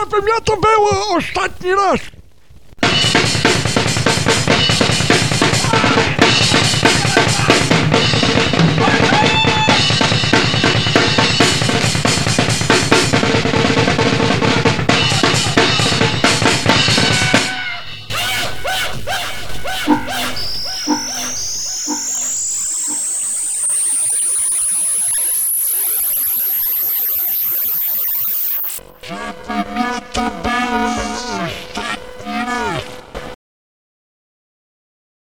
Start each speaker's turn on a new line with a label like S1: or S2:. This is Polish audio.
S1: żebym ja to było ostatni raz.
S2: Shut